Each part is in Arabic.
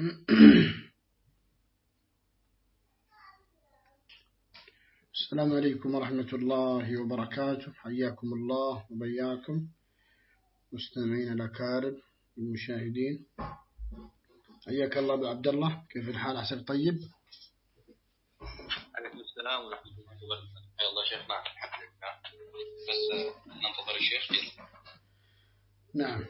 السلام عليكم ورحمة الله وبركاته. حياكم الله وبياكم. مستمعين الأكارم المشاهدين. حياك الله أبو عبد الله. كيف الحال عساك طيب؟ عليكم السلام ورحمة الله وبركاته. حيا الله شيخنا بس ننتظر الشيخ. نعم.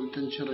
حاول تنشر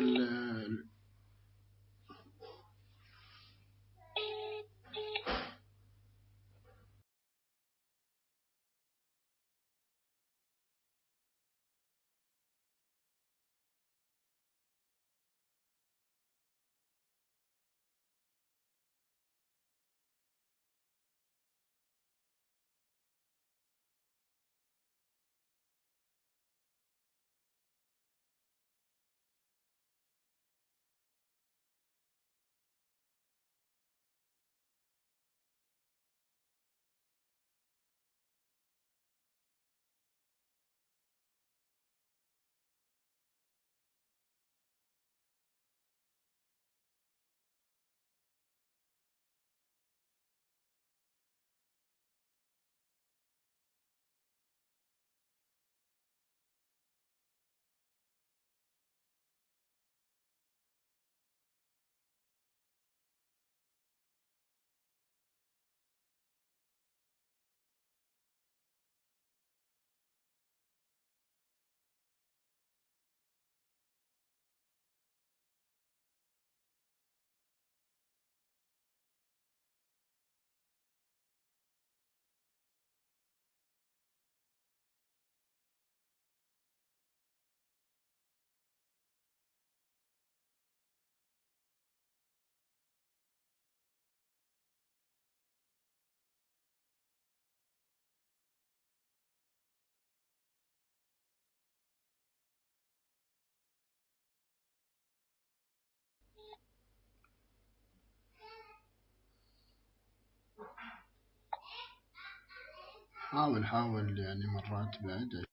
حاول حاول يعني مرات بعد.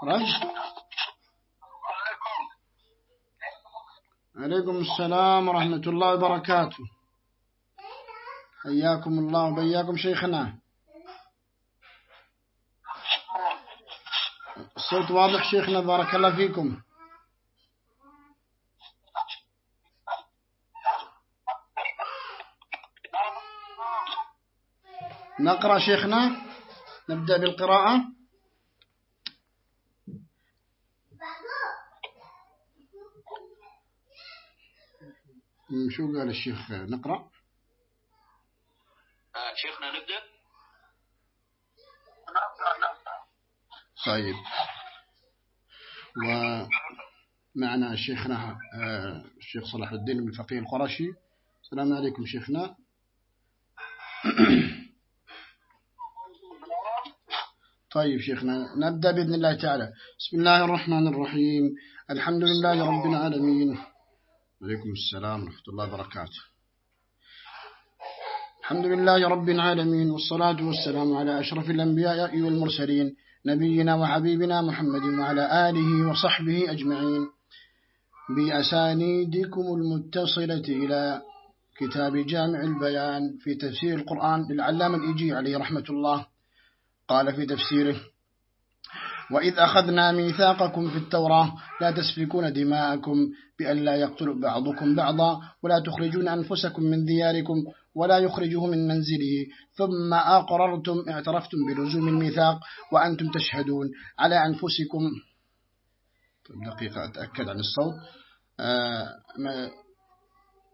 خرج عليكم السلام ورحمة الله وبركاته. حياكم الله وبياكم شيخنا. الصوت واضح شيخنا بارك الله فيكم. نقرأ شيخنا؟ نبدأ بالقراءة. شو قال الشيخ نقرأ؟ آه، شيخنا نبدأ؟ طيب. ومعنا شيخنا آه، الشيخ صلاح الدين بن الفقيه القرشي. السلام عليكم شيخنا. طيب شيخنا نبدأ بإذن الله تعالى. بسم الله الرحمن الرحيم. الحمد لله رب العالمين. عليكم السلام ورحمة الله وبركاته. الحمد لله رب العالمين والصلاة والسلام على أشرف الأنبياء والمرسلين نبينا وحبيبنا محمد وعلى آله وصحبه أجمعين. بأسانيدكم المتصلة إلى كتاب جامع البيان في تفسير القرآن للعلام الإيجي عليه رحمة الله. قال في تفسيره وإذ أخذنا ميثاقكم في التوراة. لا تسفكون دماءكم بأن لا يقتل بعضكم بعضا ولا تخرجون أنفسكم من دياركم ولا يخرجه من منزله. ثم أقررتم اعترفتم بلزوم الميثاق وأنتم تشهدون على أنفسكم. طيب، دقيقة أتأكد عن الصوت. آه،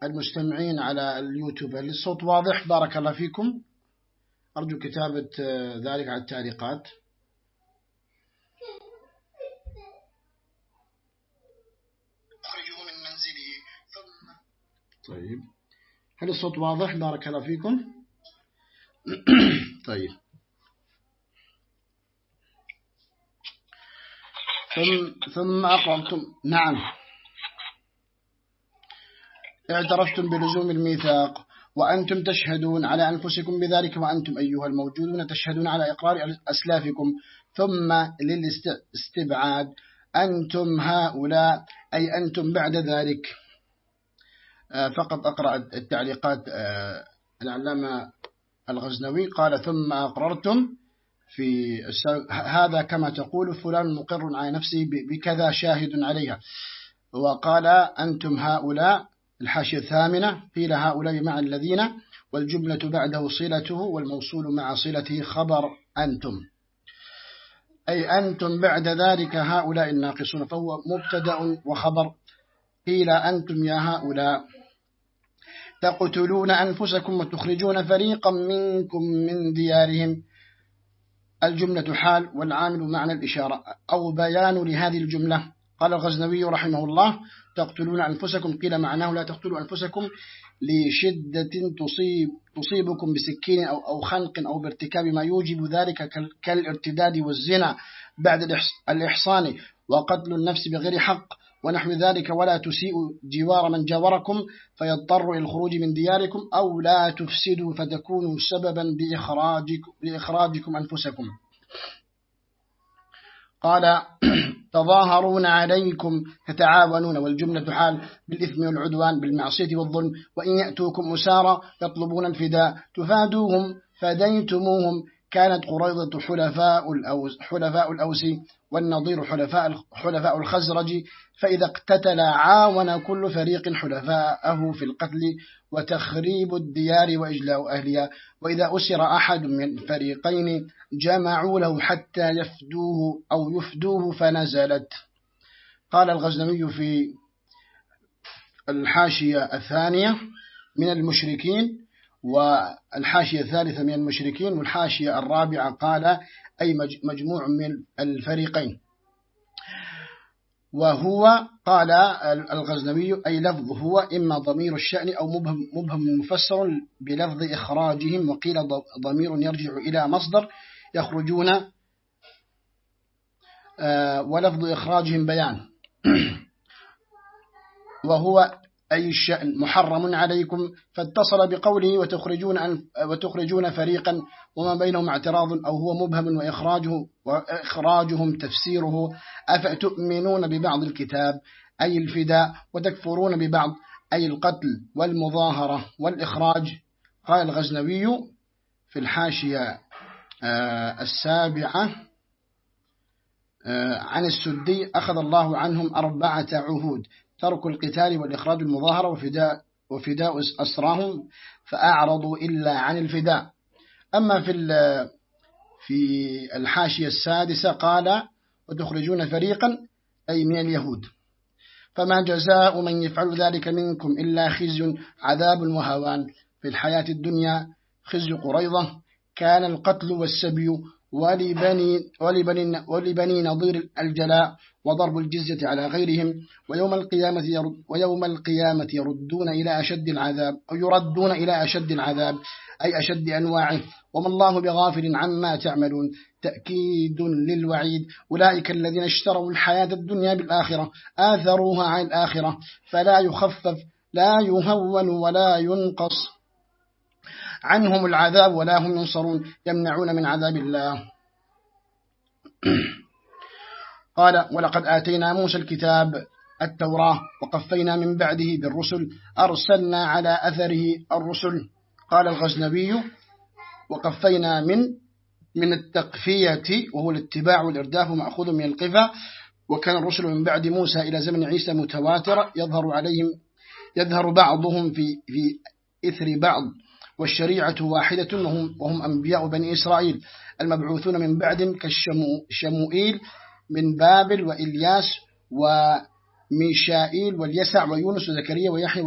المستمعين على اليوتيوب الصوت واضح؟ بارك الله فيكم. أرجو كتابة آه، ذلك على التعليقات من منزله ثم طيب. هل الصوت واضح؟ بارك الله فيكم. طيب. ثم ثم أقررتم نعم. اعترفتم بلزوم الميثاق وأنتم تشهدون على أنفسكم بذلك وأنتم أيها الموجودون تشهدون على إقرار أسلافكم. ثم للاستبعاد أنتم هؤلاء أي أنتم بعد ذلك. فقط أقرأ التعليقات آه، العلامة الغزنوي قال ثم أقررتم في هذا كما تقول فلان مقر على نفسه بكذا شاهد عليها. وقال أنتم هؤلاء الحاشية الثامنة قيل هؤلاء مع الذين والجملة بعده صلته والموصول مع صلته خبر أنتم. أي أنتم بعد ذلك هؤلاء الناقصون فهو مبتدأ وخبر. قيل أنتم يا هؤلاء تقتلون أنفسكم وتخرجون فريقا منكم من ديارهم. الجملة حال والعامل معنى الإشارة أو بيان لهذه الجملة. قال الغزنوي رحمه الله تقتلون أنفسكم. قيل معناه لا تقتلوا أنفسكم لشدة تصيب تصيبكم بسكين أو, أو خنق أو بارتكاب ما يوجب ذلك كالارتداد والزنا بعد الإحصان وقتل النفس بغير حق. ونحو ذلك ولا تسيء جوار من جاوركم فيضطر إلى الخروج من دياركم أو لا تفسدوا فتكونوا سببا بإخراجكم, بإخراجكم أنفسكم. قال تظاهرون عليكم تتعاونون والجملة حال بالإثم والعدوان بالمعصية والظلم وإن يأتوكم أسارا يطلبون الفداء. تفادوهم فديتموهم كانت قريضة حلفاء الأوس, حلفاء الأوس والنظير حلفاء, حلفاء الخزرج فإذا اقتتل عاون كل فريق حلفاءه في القتل وتخريب الديار وإجلاء أهلها. وإذا أسر أحد من الفريقين جمعوا له حتى يفدوه أو يفدوه فنزلت. قال الغزنوي في الحاشية الثانية من المشركين والحاشية الثالثة من المشركين والحاشية الرابعة قال أي مجموع من الفريقين. وهو قال الغزنوي أي لفظ هو إما ضمير الشأن أو مبهم, مبهم مفسر بلفظ إخراجهم وقيل ضمير يرجع إلى مصدر يخرجون آه، ولفظ إخراجهم بيان. وهو أي الشأن محرم عليكم فاتصل بقوله وتخرجون, وتخرجون فريقا وما بينهم اعتراض أو هو مبهم وإخراجه وإخراجهم تفسيره أفتؤمنون ببعض الكتاب؟ أي الفداء وتكفرون ببعض؟ أي القتل والمظاهرة والإخراج؟ قال الغزنوي في الحاشية آه، السابعة آه، عن السدي أخذ الله عنهم أربعة عهود. ترك القتال والإخراج المظاهرة وفداء, وفداء أسراهم فأعرضوا إلا عن الفداء. أما في في الحاشية السادسة قال وتخرجون فريقا أي من اليهود. فما جزاء من يفعل ذلك منكم إلا خزي عذاب وهوان. في الحياة الدنيا خزي قريضة كان القتل والسبي ولبني, ولبني, ولبني نظير الجلاء وضرب الجزية على غيرهم ويوم القيامة يرد ويوم القيامة يردون إلى أشد العذاب أو يردون إلى أشد العذاب أي أشد أنواعه. وما الله بغافل عما تعملون. تأكيد للوعيد. أولئك الذين اشتروا الحياة الدنيا بالآخرة آثروها عن الآخرة فلا يخفف لا يهون ولا ينقص. عنهم العذاب ولا هم ينصرون يمنعون من عذاب الله. قال ولقد آتينا موسى الكتاب التوراة وقفينا من بعده بالرسل أرسلنا على أثره الرسل. قال الغزنبي وقفينا من من التقفية وهو الاتباع والإرداف مأخوذ من القفا وكان الرسل من بعد موسى إلى زمن عيسى متواتر يظهر عليهم يظهر بعضهم في في إثر بعض. والشريعة واحدة وهم, وهم أنبياء بني إسرائيل المبعوثون من بعد كالشموئيل من بابل وإلياس وميشائيل واليسع ويونس وزكريا ويحيى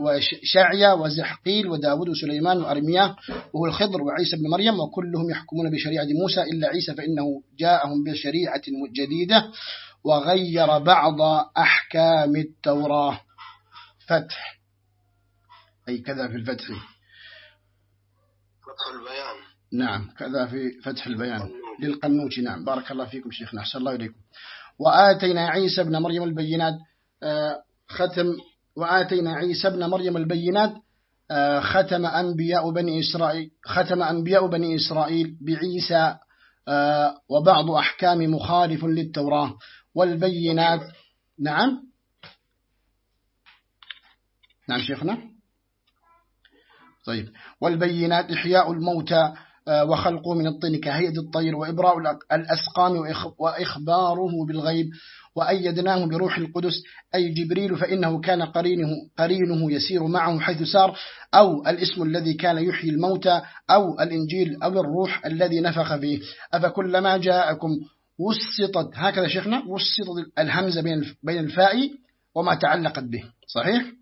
وشعيا وزحقيل وداود وسليمان وأرمياه وهو الخضر وعيسى بن مريم وكلهم يحكمون بشريعة موسى إلا عيسى فإنه جاءهم بشريعة جديدة وغير بعض أحكام التوراة. فتح. أي كذا في الفتح. فتح البيان. نعم كذا في فتح البيان. للقنوشي نعم. بارك الله فيكم شيخنا أحسن الله إليكم. وآتينا عيسى بن مريم البينات آه، ختم وآتينا عيسى بن مريم البينات آه، ختم أنبياء بني إسرائيل ختم أنبياء بني إسرائيل بعيسى آه، وبعض أحكام مخالف للتوراة والبينات. نعم؟ نعم شيخنا. طيب. والبينات إحياء الموتى آه، وخلقه من الطين كهيئة الطير وإبراء الأسقام وإخباره بالغيب وأيدناه بروح القدس. أي جبريل فإنه كان قرينه, قرينه يسير معه حيث سار. أو الاسم الذي كان يحيي الموتى أو الإنجيل أو الروح الذي نفخ فيه. أفكلما جاءكم وسطت هكذا شيخنا وسطت الهمزة بين الفاء وما تعلقت به. صحيح؟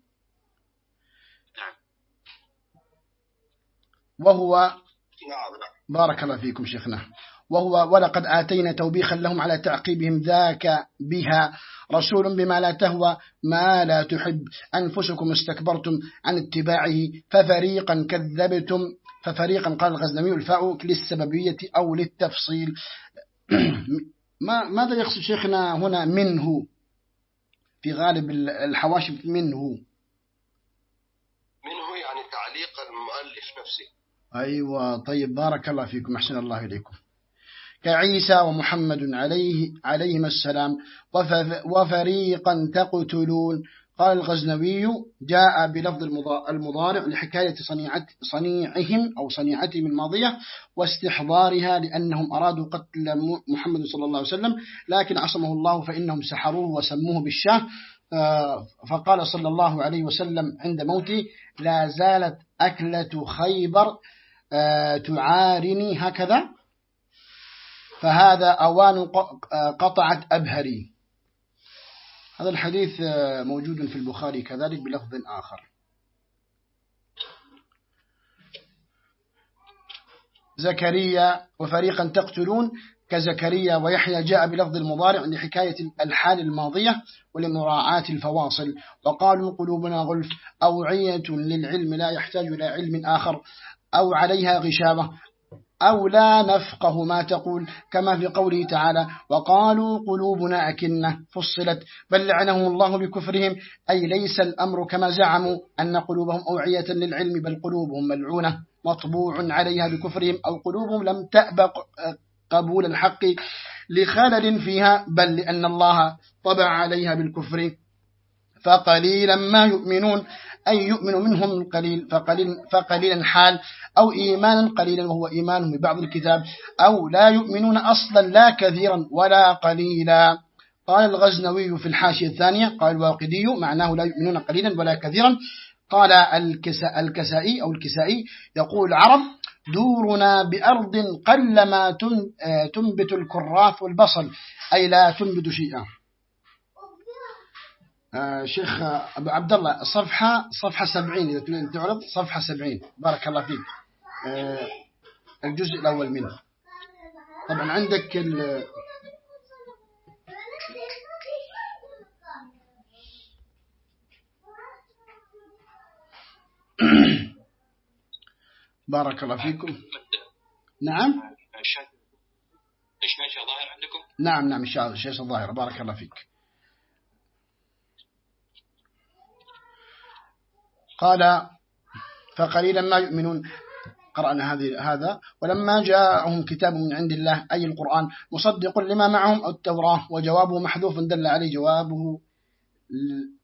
وهو نعم بارك الله فيكم شيخنا. وهو ولقد آتينا توبيخا لهم على تعقيبهم ذاك بها رسول بما لا تهوى ما لا تحب. أنفسكم استكبرتم عن اتباعه ففريقا كذبتم ففريقا قال الغزنمي الفاء للسببية أو للتفصيل. ما ماذا يقصد شيخنا هنا منه؟ في غالب الحواشي منه. منه يعني تعليق المؤلف نفسه. أيوة طيب بارك الله فيكم أحسن الله إليكم. كعيسى ومحمد عليه عليهما السلام. وفريقا تقتلون. قال الغزنوي جاء بلفظ المضارع لحكاية صنيعهم أو صنيعتهم الماضية واستحضارها لأنهم أرادوا قتل محمد صلى الله عليه وسلم لكن عصمه الله فإنهم سحروه وسموه بالشاه. آه، فقال صلى الله عليه وسلم عند موته لا زالت أكلة خيبر تعارني هكذا. فهذا أوان قطعت أبهري. هذا الحديث آه، موجود في البخاري كذلك بلفظ آخر. زكريا وفريقا تقتلون كزكريا ويحيى جاء بلفظ المضارع لحكاية الحال الماضية ولمراعاة الفواصل. وقالوا قلوبنا غلف أوعية للعلم لا يحتاج إلى علم آخر. أو عليها غشابة أو لا نفقه ما تقول كما في قوله تعالى وقالوا قلوبنا أكنة فصلت بل لعنهم الله بكفرهم. أي ليس الأمر كما زعموا أن قلوبهم أوعية للعلم بل قلوبهم ملعونة مطبوع عليها بكفرهم أو قلوبهم لم تأبق قبول الحق لخلل فيها بل لأن الله طبع عليها بالكفر. فقليلا ما يؤمنون أي يؤمن منهم القليل فقليل فقليلا حال أو إيمانا قليلا وهو إيمانهم ببعض الكتاب أو لا يؤمنون أصلا لا كثيرا ولا قليلا. قال الغزنوي في الحاشية الثانية قال الواقدي معناه لا يؤمنون قليلا ولا كثيرا. قال الكسائي أو الكسائي يقول العرب دورنا بأرض قلما تنبت الكراث والبصل أي لا تنبت شيئا. آه شيخ أبو عبد الله صفحة صفحة سبعين إذا تعرض صفحة سبعين بارك الله فيك. آه الجزء الأول منه طبعا عندك ال بارك الله فيكم. نعم؟ الشاشة ظاهر عندكم نعم نعم الشاشة ظاهرة بارك الله فيك. قال فقليلا ما يؤمنون. قرأنا هذه هذا. ولما جاءهم كتاب من عند الله أي القرآن مصدق لما معهم التوراة وجوابه محذوف دل عليه جوابه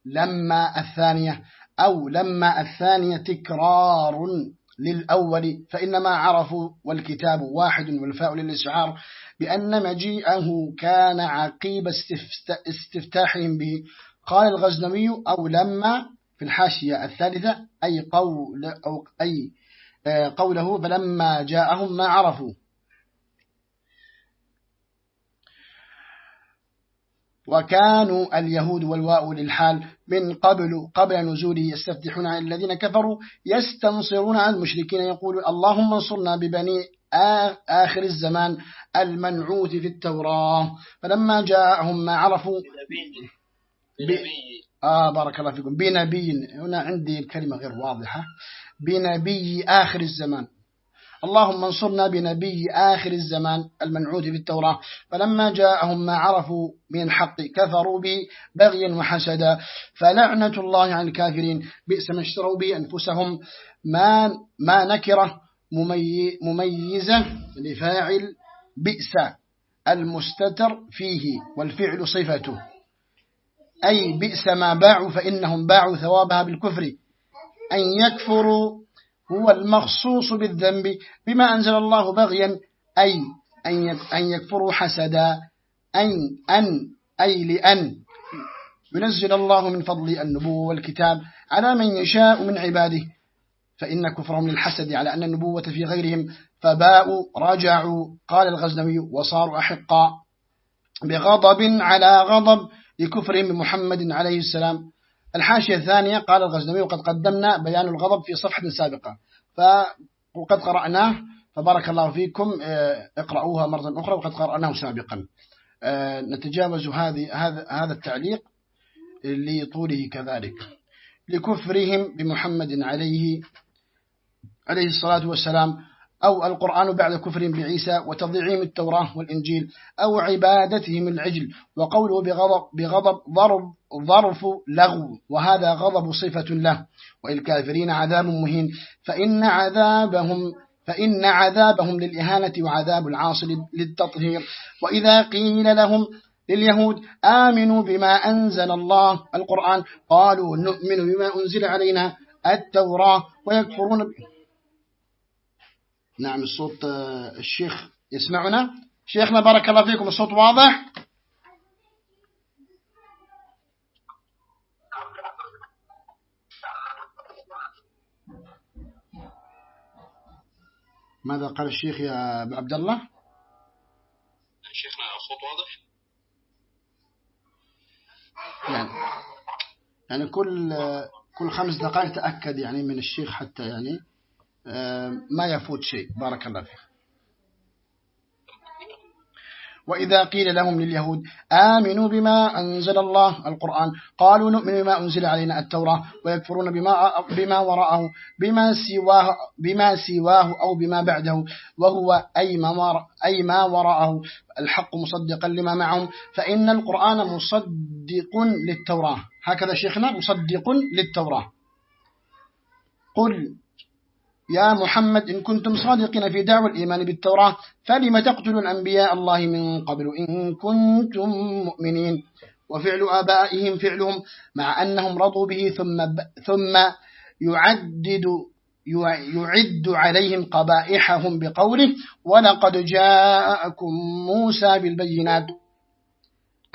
لما الثانية أو لما الثانية تكرار للأول. فإنما عرفوا والكتاب واحد والفاء للإشعار بأن مجيئه كان عقيب استفتاحهم به. قال الغزنوي أو لما في الحاشية الثالثة أي قول أو أي قوله فلما جاءهم ما عرفوا. وكانوا اليهود والواء للحال من قبل قبل نزوله يستفتحون على الذين كفروا يستنصرون على المشركين يقولون اللهم انصرنا ببني آخر الزمان المنعوت في التوراة. فلما جاءهم ما عرفوا بنبي. آه بارك الله فيكم بنبي. هنا عندي الكلمة غير واضحة. بنبي آخر الزمان. اللهم انصرنا بنبي آخر الزمان المنعود في التوراة فلما جاءهم ما عرفوا من الحق كفروا به بغيا وحسدا. فلعنة الله على الكافرين. بئس ما اشتروا به أنفسهم. ما, ما نكرة مميزة لفاعل بئس المستتر فيه والفعل صفته. أي بئس ما باعوا فإنهم باعوا ثوابها بالكفر. أن يكفروا هو المخصوص بالذنب بما أنزل الله بغيا أي أن يكفروا حسدا أن أن أي لأن. ينزل الله من فضل النبوة والكتاب على من يشاء من عباده فإن كفرهم للحسد على أن النبوة في غيرهم فباءوا رجعوا قال الغزنوي وصاروا أحقا بغضب على غضب لكفرهم بمحمد عليه السلام. الحاشية الثانية قال الغزنوي وقد قدمنا بيان الغضب في صفحة سابقة. وقد قرأناه فبارك الله فيكم. آه، اقرأوها مرة أخرى وقد قرأناه سابقا. آه، نتجاوز هذه هذا التعليق لطوله كذلك. لكفرهم بمحمد عليه عليه الصلاة والسلام أو القرآن بعد كفر بعيسى وتضيعهم التوراة والإنجيل أو عبادتهم العجل وقوله بغضب, بغضب ضرب ظرف لغو وهذا غضب صفة له. والكافرين عذاب مهين. فإن عذابهم فإن عذابهم للإهانة وعذاب العاصل للتطهير. وإذا قيل لهم لليهود آمنوا بما أنزل الله القرآن قالوا نؤمن بما أنزل علينا التوراة ويكفرون نعم الصوت آه، الشيخ يسمعنا. شيخنا بارك الله فيكم. الصوت واضح؟ ماذا قال الشيخ يا أبو عبد الله؟ شيخنا الصوت واضح؟ يعني يعني كل كل خمس دقائق تأكد يعني من الشيخ حتى يعني ما يفوت شيء. بارك الله فيك. وإذا قيل لهم لليهود آمنوا بما أنزل الله القرآن. قالوا نؤمن بما أنزل علينا التوراة. ويكفرون بما, بما وراءه بما سواه, بما سواه أو بما بعده. وهو أي ما, أي ما وراءه. الحق مصدقا لما معهم. فإن القرآن مصدق للتوراة. هكذا شيخنا مصدق للتوراة. قل يا محمد إن كنتم صادقين في دعوة الإيمان بالتوراة فلم تقتلوا أنبياء الله من قبل إن كنتم مؤمنين؟ وفعل آبائهم فعلهم مع أنهم رضوا به ثم, ثم يعدد يعد عليهم قبائحهم بقوله ولقد جاءكم موسى بالبينات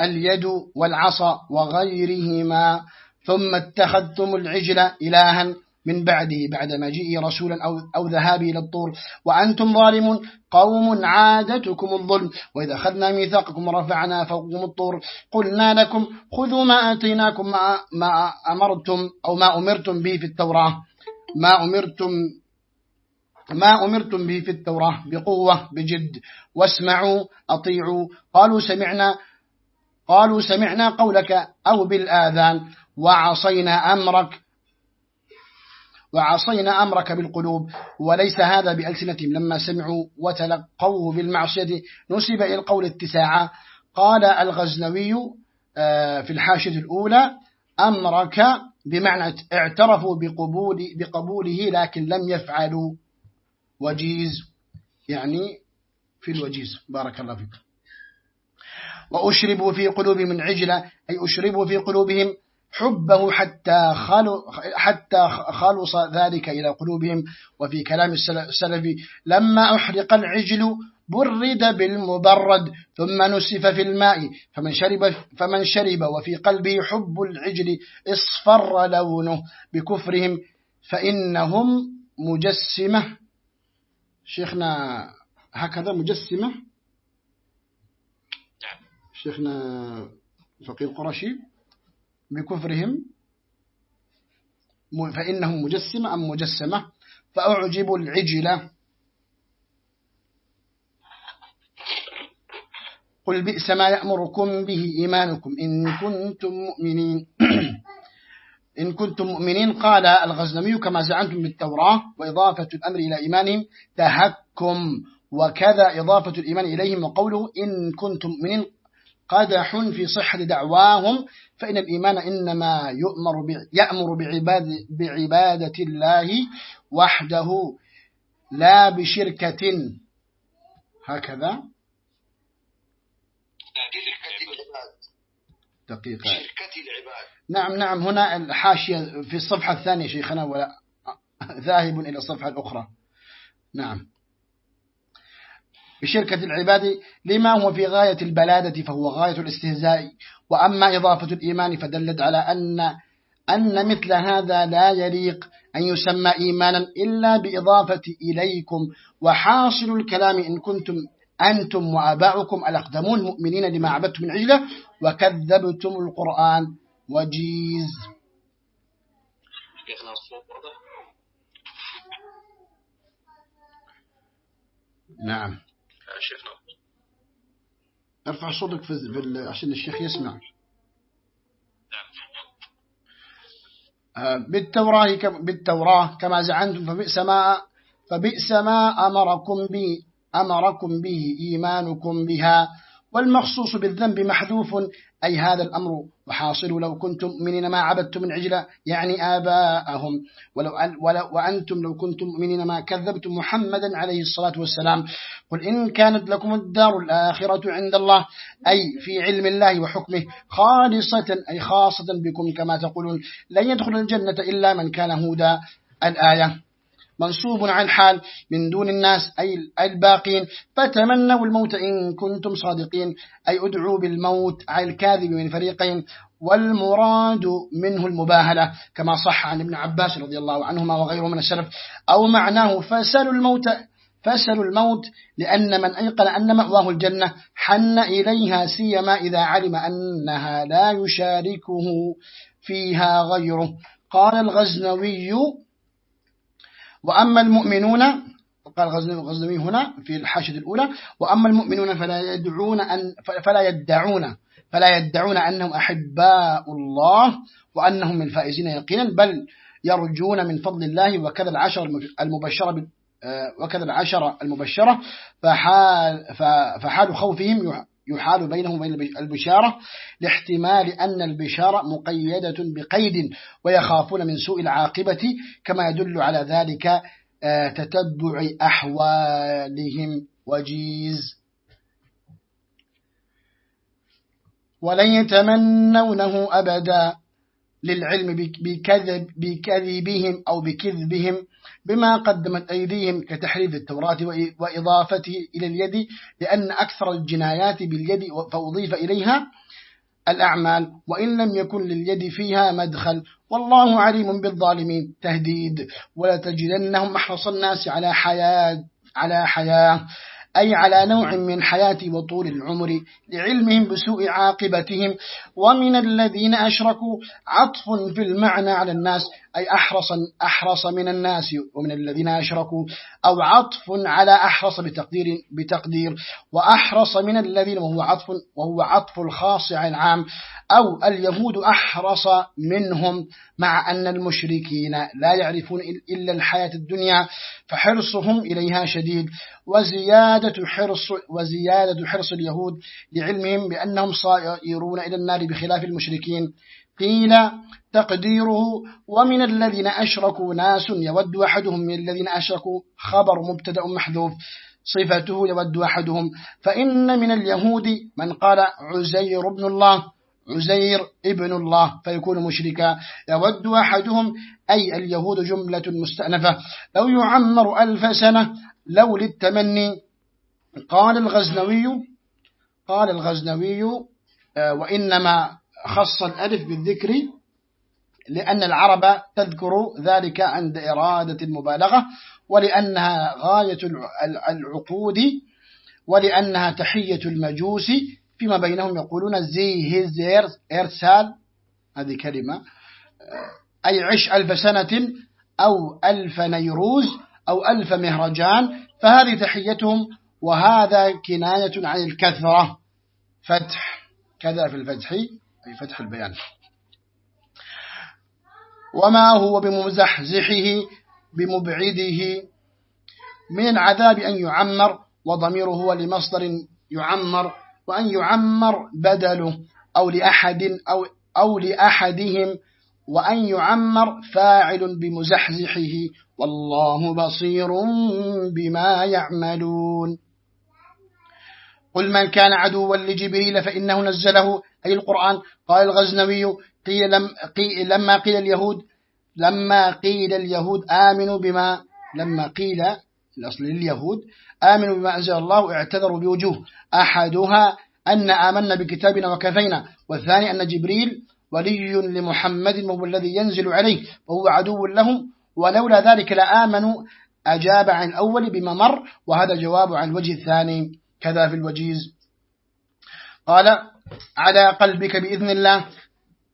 اليد والعصا وغيرهما ثم اتخذتم العجل إلها من بعده بعد مجيء رسولا أو, أو ذهابه إلى الطور. وأنتم ظالمون. قوم عادتكم الظلم. وإذا أخذنا ميثاقكم ورفعنا فوقكم الطور. قلنا لكم خذوا ما آتيناكم ما, ما أمرتم أو ما أمرتم به في التوراة. ما أمرتم ما أمرتم به في التوراة. بقوة بجد. واسمعوا أطيعوا. قالوا سمعنا قالوا سمعنا قولك أو بالآذان. وعصينا أمرك. وعصينا أمرك بالقلوب وليس هذا بألسنتهم. لما سمعوا وتلقوه بالمعصية نسب إلى القول التساعة قال الغزنوي آه، في الحاشة الأولى أمرك بمعنى اعترفوا بقبول بقبوله لكن لم يفعلوا. وجيز يعني في الوجيز. بارك الله فيك. وأشربوا في قلوبهم العجلة أي أشربوا في قلوبهم حبه حتى حتى خلص ذلك إلى قلوبهم. وفي كلام السلف لما أحرق العجل برد بالمبرد ثم نسف في الماء. فمن شرب, فمن شرب وفي قلبه حب العجل اصفر لونه بكفرهم فإنهم مجسمة. شيخنا هكذا مجسمة؟ نعم. شيخنا فقير قرشي بكفرهم فإنهم مجسمة أم مجسمة؟ فأعجب العجلة قل بئس ما يأمركم به إيمانكم. إن كنتم مؤمنين. إن كنتم مؤمنين قال الغزنمي كما زعمتم بالتوراة وإضافة الأمر إلى إيمانهم تهكم. وكذا إضافة الإيمان إليهم وقوله إن كنتم مؤمنين قدح في صحة دعواهم فإن الإيمان إنما يؤمر يأمر بعباد بعبادة الله وحده لا بشركة. هكذا؟ دقيقة. شركة العباد. نعم نعم هنا الحاشية في الصفحة الثانية شيخنا ولا ذاهب إلى الصفحة الأخرى. نعم. بشركة العباد لما هو في غاية البلادة فهو غاية الاستهزاء. وأما إضافة الإيمان فدلت على أن أن مثل هذا لا يليق أن يسمى إيمانا إلا بإضافة إليكم. وحاصل الكلام إن كنتم أنتم وآباؤكم الأقدمون مؤمنين لما عبدتم من عجلة وكذبتم القرآن. وجيز. نعم. شيخنا. ارفع صوتك في عشان الشيخ يسمع. نعم. آه، بالتوراة بالتوراة كما زعمتم فبئس ما فبئس ما أمركم به أمركم به إيمانكم بها. والمخصوص بالذنب محذوف أي هذا الأمر وحاصل لو كنتم مؤمنين ما عبدتم من عجلة يعني آباءهم. ولو, ولو وأنتم لو كنتم مؤمنين ما كذبتم محمدا عليه الصلاة والسلام. قل إن كانت لكم الدار الآخرة عند الله أي في علم الله وحكمه خالصة أي خاصة بكم كما تقولون. لن يدخل الجنة إلا من كان هودا. الآية. منصوب عن حال من دون الناس أي الباقين. فتمنوا الموت إن كنتم صادقين أي أدعوا بالموت على الكاذب من فريقين. والمراد منه المباهلة كما صح عن ابن عباس رضي الله عنهما وغيره من السلف. أو معناه فسلوا الموت فسلوا الموت لأن من أيقن أن مأواه الجنة حن إليها سيما إذا علم أنها لا يشاركه فيها غيره. قال الغزنوي وأما المؤمنون قال الغزنوي هنا في الحاشة الأولى وأما المؤمنون فلا يدعون أن فلا يدعون فلا يدعون أنهم أحباء الله وأنهم من الفائزين يقينا بل يرجون من فضل الله وكذا العشر المبشرة وكذا العشرة المبشرة فحال, فحال خوفهم يحال بينهم وبين البشارة لاحتمال أن البشارة مقيدة بقيد ويخافون من سوء العاقبة كما يدل على ذلك آه، تتبع أحوالهم. وجيز. ولن يتمنونه أبدا. للعلم بكذب بكذبهم أو بكذبهم بما قدمت أيديهم كتحريف التوراة وإضافته إلى اليد لأن أكثر الجنايات باليد فأضيف إليها الأعمال. وإن لم يكن لليد فيها مدخل والله عليم بالظالمين. تهديد. ولا تجدنهم أحرص الناس على حياة على حياة. أي على نوع من حياة وطول العمر لعلمهم بسوء عاقبتهم. ومن الذين أشركوا عطف في المعنى على الناس أي أحرص, أحرص من الناس ومن الذين أشركوا أو عطف على أحرص بتقدير, بتقدير وأحرص من الذين وهو عطف, وهو عطف الخاص عن العام أو اليهود أحرص منهم مع أن المشركين لا يعرفون إلا الحياة الدنيا فحرصهم إليها شديد. وزيادة حرص, وزيادة حرص اليهود لعلمهم بأنهم صائرون إلى النار بخلاف المشركين. قيل تقديره ومن الذين أشركوا ناس يود أحدهم من الذين أشركوا خبر مبتدأ محذوف صفته يود أحدهم فإن من اليهود من قال عزير ابن الله عزير ابن الله فيكون مشركا. يود أحدهم أي اليهود جملة مستأنفة. لو يعمر ألف سنة لو للتمني. قال الغزنوي قال الغزنوي آه، وإنما خص الألف بالذكر لأن العرب تذكر ذلك عند إرادة المبالغة ولأنها غاية العقود ولأنها تحية المجوس فيما بينهم يقولون زي هزير إرسال هذه كلمة أي عش ألف سنة أو ألف نيروز أو ألف مهرجان فهذه تحيتهم وهذا كناية عن الكثرة فتح كذا في الفتح. أي فتح البيان. وما هو بمزحزحه بمبعده من العذاب أن يعمر وضميره هو لمصدر يعمر وأن يعمر بدله أو لأحد أو, أو لأحدهم وأن يعمر فاعل بمزحزحه. والله بصير بما يعملون. قل من كان عدوا لجبريل فإنه نزله أي القرآن؟ قال الغزنوي قيل لم قيل لما قيل اليهود لما قيل اليهود آمنوا بما لما قيل الأصل لليهود آمنوا بما أنزل الله اعتذروا بوجوه. أحدها أن آمنا بكتابنا وكفينا والثاني أن جبريل ولي لمحمد وهو الذي ينزل عليه وهو عدو لهم. ولولا ذلك لآمنوا. أجاب عن الأول بما مر وهذا جواب عن الوجه الثاني. كذا في الوجيز. قال على قلبك بإذن الله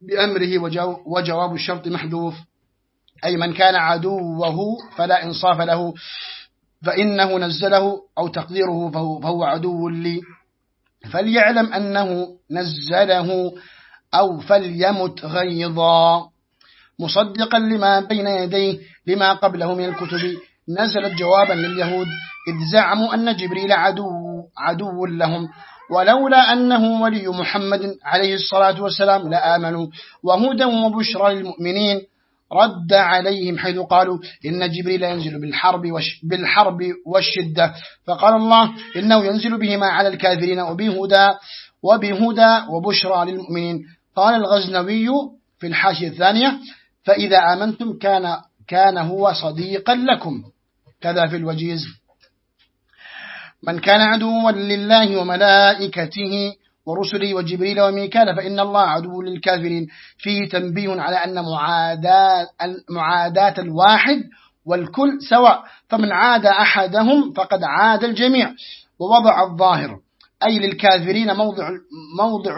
بأمره وجواب الشرط محذوف. أي من كان عدوه فلا إنصاف له فإنه نزله أو تقديره فهو, فهو عدو لي. فليعلم أنه نزله أو فليمت غيظا. مصدقا لما بين يديه لما قبله من الكتب نزلت جوابا لليهود إذ زعموا أن جبريل عدو, عدو لهم. ولولا أنه ولي محمد عليه الصلاة والسلام لآمنوا. وهدى وبشرى للمؤمنين. رد عليهم حيث قالوا إن جبريل ينزل بالحرب, بالحرب والشدة. فقال الله إنه ينزل بهما على الكافرين وبهدى وبهدى وبشرى للمؤمنين. قال الغزنوي في الحاشية الثانية فإذا آمنتم كان, كان هو صديقا لكم. كذا في الوجيز. من كان عدوا لله وملائكته ورسله وجبريل وميكال فإن الله عدو للكافرين. فيه تنبيه على أن معاداة, معاداة الواحد والكل سواء فمن عاد أحدهم فقد عاد الجميع. ووضع الظاهر أي للكافرين موضع, موضع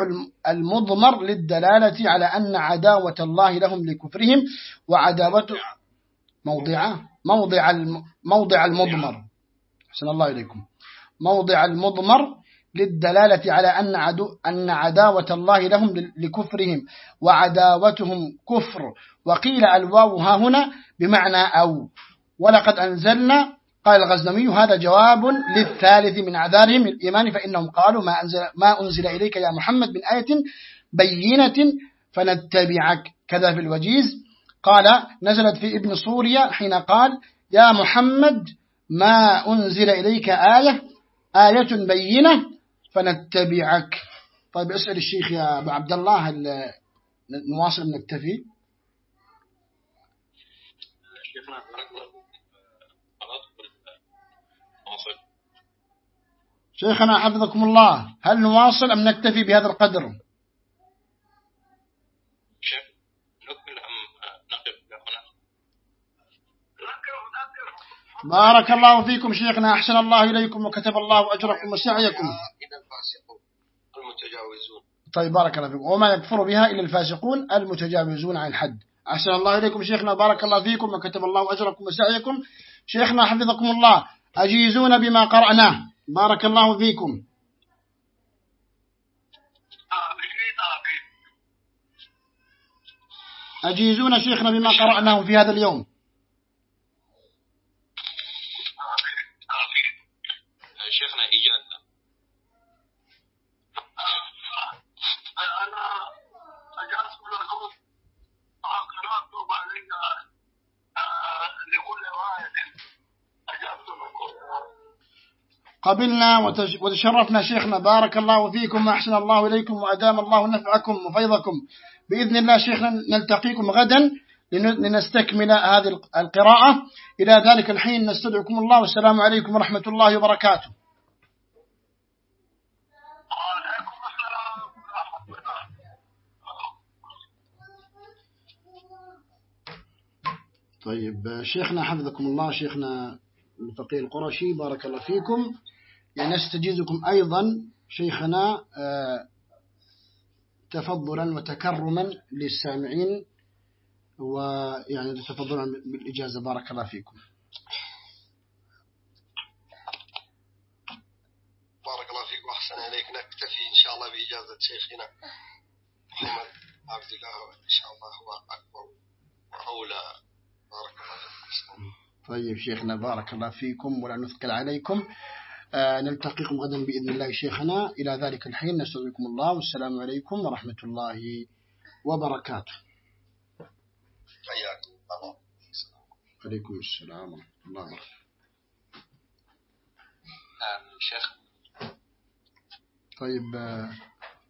المضمر للدلالة على أن عداوة الله لهم لكفرهم وعداوته موضع موضع المضمر. حسن الله إليكم. موضع المضمر للدلالة على أن, عدو أن عداوة الله لهم لكفرهم وعداوتهم كفر. وقيل الواو ها هنا بمعنى أو. ولقد أنزلنا قال الغزنوي هذا جواب للثالث من عذارهم الإيمان فإنهم قالوا ما أنزل, ما أنزل إليك يا محمد من آية بينة فنتبعك. كذا في الوجيز. قال نزلت في ابن سوريا حين قال يا محمد ما أنزل إليك آية آية بينة فنتبعك. طيب اسأل الشيخ يا أبو عبد الله هل نواصل نكتفي؟ شيخنا حفظكم الله هل نواصل أم نكتفي بهذا القدر؟ بارك الله فيكم شيخنا أحسن الله إليكم وكتب الله أجركم وسعيكم. المتجاوزون. طيب بارك الله فيكم. وما يكفر بها إلا الفاسقون المتجاوزون عن الحد أحسن الله إليكم شيخنا بارك الله فيكم وكتب الله أجركم وسعيكم. شيخنا حفظكم الله. أجيزون بما قرأناه بارك الله فيكم. أجيزون شيخنا بما قرأناه في هذا اليوم. قبلنا وتش- وتشرفنا شيخنا. بارك الله فيكم وأحسن الله إليكم وأدام الله نفعكم وفيضكم. بإذن الله شيخنا نلتقيكم غدا لن- لنستكمل هذه الق- القراءة. إلى ذلك الحين نستدعكم الله. والسلام عليكم ورحمة الله وبركاته. طيب شيخنا حفظكم الله. شيخنا الفقيه القرشي بارك الله فيكم. يعني نستجيزكم أيضا شيخنا آه، تفضلا وتكرما للسامعين ويعني تفضلا بالإجازة. بارك الله فيكم. بارك الله فيك وأحسن إليك. نكتفي إن شاء الله بإجازة شيخنا محمد عبد الله إن شاء الله هو أكبر وأولى بارك الله فيك طيب شيخنا بارك الله فيكم. ولا نثقل عليكم. نلتقيكم غدا بإذن الله شيخنا. إلى ذلك الحين نستودعكم الله. والسلام عليكم ورحمة الله وبركاته. حياكم الله. عليكم السلام ورحمة الله وبركاته. نعم شيخ. طيب آه